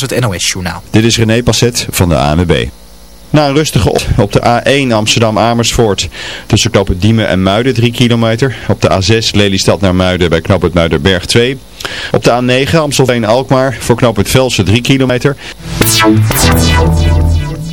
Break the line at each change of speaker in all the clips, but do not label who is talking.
het NOS-journaal.
Dit is René Passet van de ANWB. Na een rustige op, op de A1 Amsterdam-Amersfoort tussen knooppunt Diemen en Muiden 3 kilometer. Op de A6 Lelystad naar Muiden bij knooppunt Muidenberg 2. Op de A9 Amstelveen-Alkmaar voor knooppunt Velsen 3 kilometer.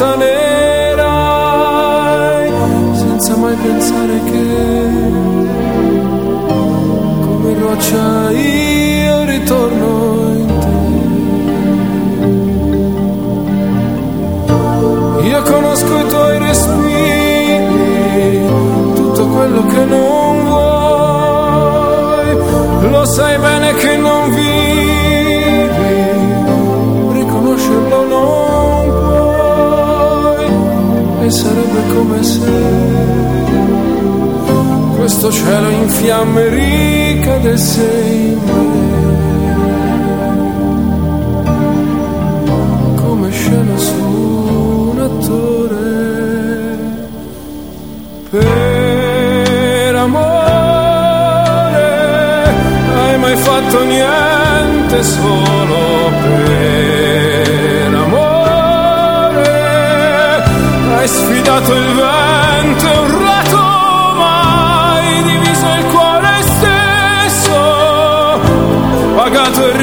done questo cielo in fiamme ricade sei me. Come scena su un attore. Per amore hai mai fatto niente solo per amore. Hai sfidato il vento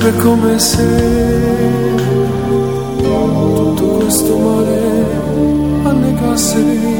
Sarebbe come se tutto questo mare annegasse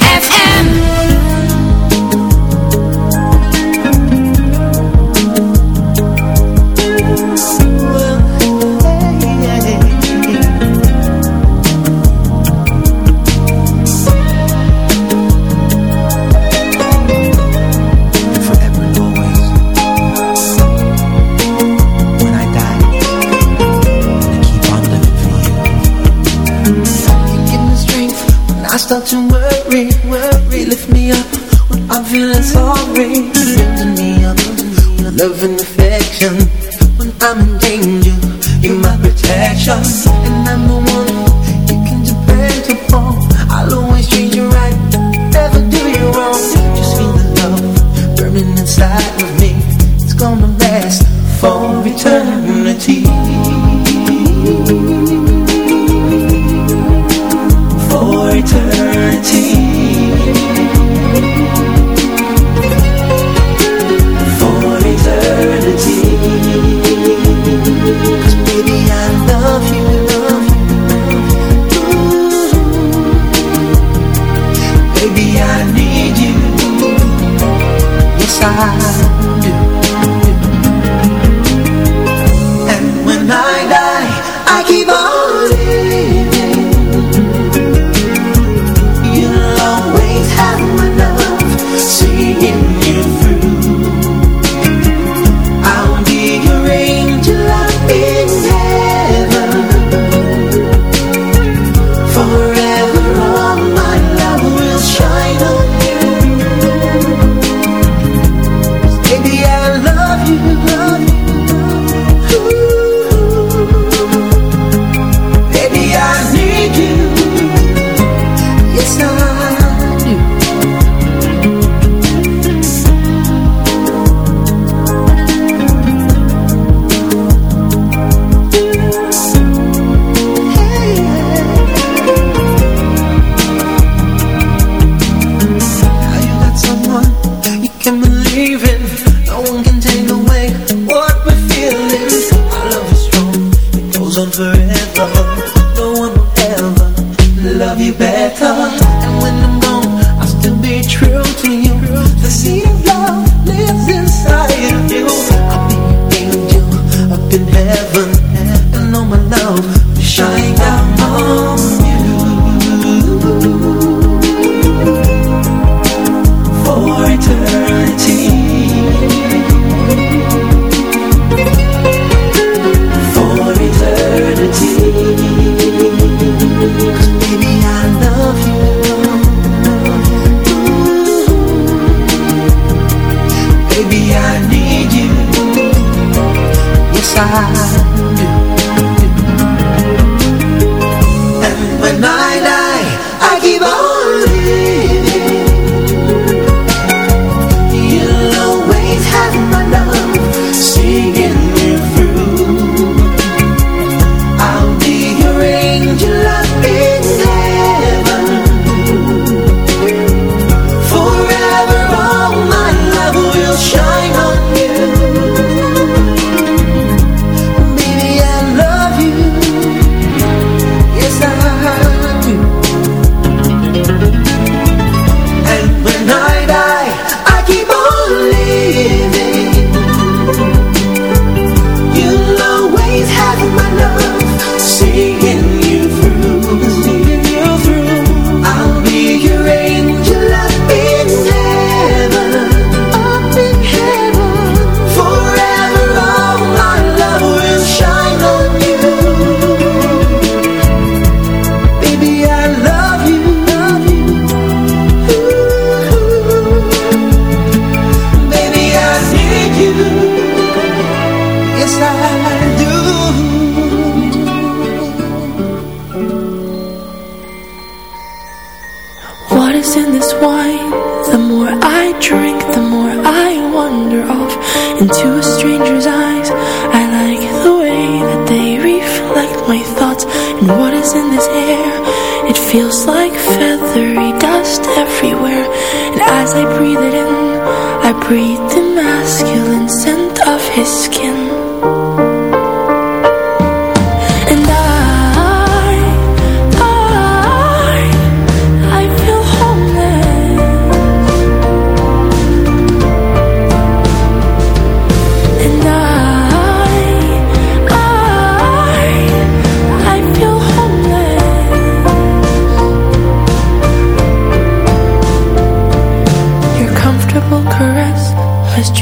Viva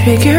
trigger